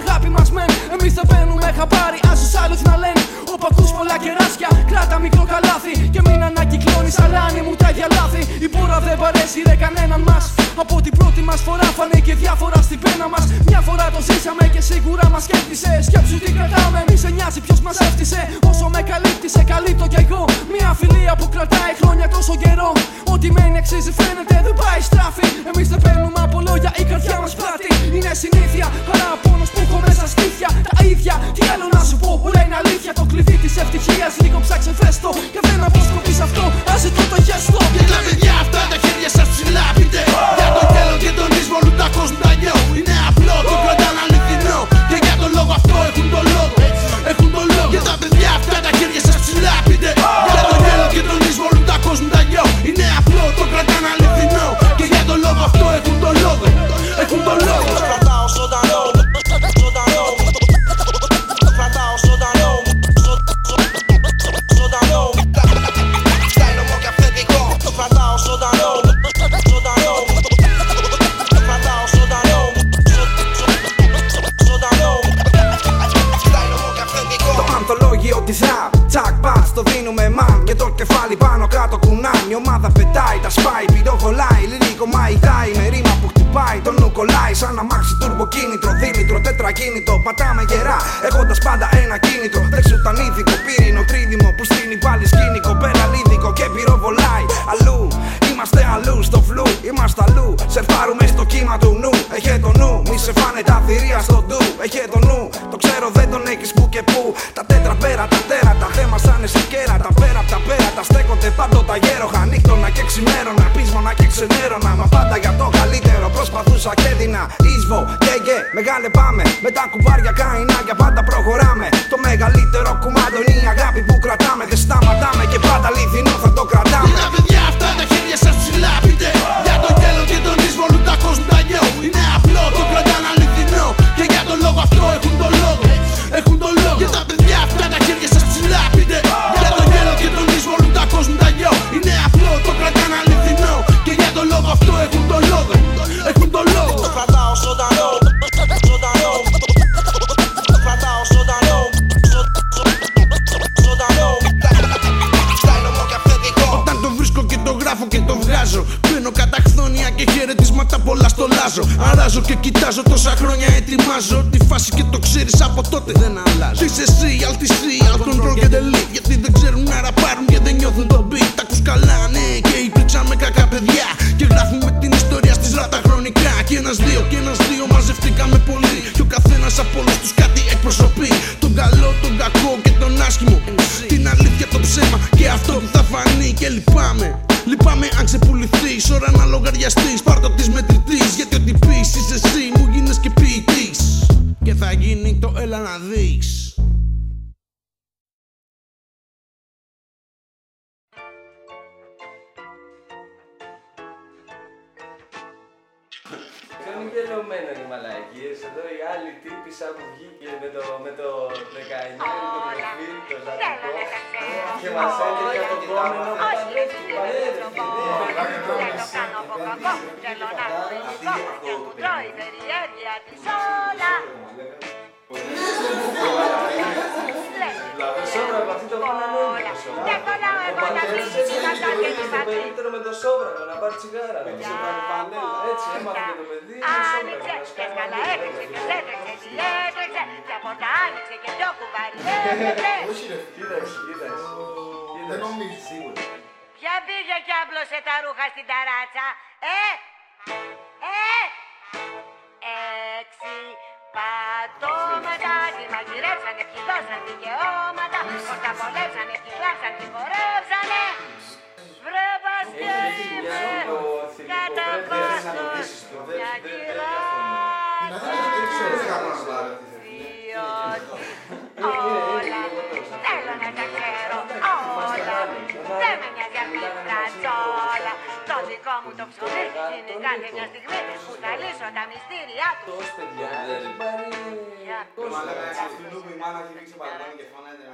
αγάπη μεν Εμείς δεν μπαίνουμε χαμπάρι, ας άλλους να λένε. Όπου ακούς πολλά κεράσια, κράτα μικρό καλάθι Και μην αναγκαίες ανακυκλώνει, αλάνι μου τα για λάθη. Η μπόρα δεν παρέσυρε κανέναν μας. Από την πρώτη μας φορά φανήκε διάφορα στην πένα μας. Μια φορά το ζήσαμε και σίγουρα μας κέρδισε. Σκέψου τι κρατάμε, μη σε νοιάζει ποιος μας έφτιασε. Όσο με καλύπτει, σε καλύπτω κι εγώ. Μια φιλία που κρατάει χρόνια τόσο καιρό. Ό,τι μένει αξίζει φαίνεται δεν πάει στράφη. Εμείς δεν παίρνουμε από λόγια, η καρδιά μας πλάτη. Είναι συνήθεια, παρά πόνος που έχω μέσα στήθια. Η ομάδα πετάει, τα σπάει, πυροβολάει Λυρικό μαϊτάει με ρήμα που χτυπάει Το νου κολλάει σαν αμάξι τουρμποκίνητρο Δίμητρο, τετρακίνητο, πατάμε γερά Έχοντας πάντα ένα κίνητρο. Δέξου τα νύδικο, πύρινο, τρίδημο Που στείνει πάλι σκήνικο, πέρα λίδικο Και πυροβολάει. Αλλού Είμαστε αλλού στο φλου, είμαστε αλλού. Σερφάρουμε στο κύμα του νου Έχε το νου, μη σε φάνε τα θηρία στο ντου Έχε το νου, το ξέρω δεν τον έχεις που και που. Τα τέτρα πέρα, τα τέρατα, θέμα σαν σε κέρατα προσπαθούσα και έδινα Ίσβο, και γε, μεγάλε πάμε Με τα κουμπάρια καηνάκια πάντα προχωράμε. Το μεγαλύτερο κουμάντο είναι η αγάπη που κρατάμε Δεν σταματάμε και πάντα αληθινό γράφω και το βγάζω. Παίρνω καταχθόνια και χαιρετίσματα πολλά στο λάζω Αράζω και κοιτάζω τόσα χρόνια ετοιμάζω Τη φάση και το ξέρεις από τότε δεν αλλάζω Τι εσύ, αλτισή, αλκοντρόλ και τελεί Γιατί δεν ξέρουν να ραπάρουν και δεν νιώθουν τον beat Τα ακούς καλά Και ο καθένας από όλους τους κάτι εκπροσωπεί. Τον καλό, τον κακό και τον άσχημο. Την αλήθεια, το ψέμα και αυτό που θα φανεί. Και λυπάμαι Λυπάμαι αν ξεπουληθείς, ώρα να λογαριαστείς Πάρτο της μετρητής, γιατί ό,τι πεις είσαι εσύ Μου γίνες και ποιητής. Και θα γίνει το έλα να δεις είναι γελωμένο οι μαλακίες, εδώ η άλλη τύπησα που βγήκε με το, με το 19 το προφίλ, το ζαρτικό και μας έλεγε το κόμενο Όχι, δεν είναι τρομερό. Δεν το κάνω από κακό. Θέλω να έχω υλικό και μου. τρώει η περιέργεια της όλα. Σόβρα από αυτή το μόνο Όλα. Και κολλάω εγώ τα πλήσματα και τη το πατρίδα. περίπτερο με το σόβρα, να πάρει τσιγάρα, με τη πανέλα, έτσι έμαθε και το παιδί, με Άνοιξε, σόβρα, και καλά έτρεξε, ποιος έτρεξε, τι έτρεξε. Και από τα άνοιξε και πιο κουβάρι έτρεξε. Κοίταξε, κοίταξε. Δεν νομίζεις. Σίγουρα. Ποια πήγε και άπλωσε τα ρούχα στην ταράτσα, ε, ε, έξι πατώματα, τι μαγειρέψανε, ποιοι δώσαν δικαιώματα, πως τα πολέψανε, ποιοι κλάψαν, ποιοι χορέψανε. Θέλω να τα ξέρω όλα, δεν με νοιάζει αυτή η φρατζόλα. Το δικό μου το ψωμί είναι κάθε μια στιγμή που θα λύσω τα μυστήριά του. Πώς παιδιά, δεν πάρει... Για. Μαλάκα, αυτού που η μάνα έχει ρίξει μπαλκόνι και φωνάζει.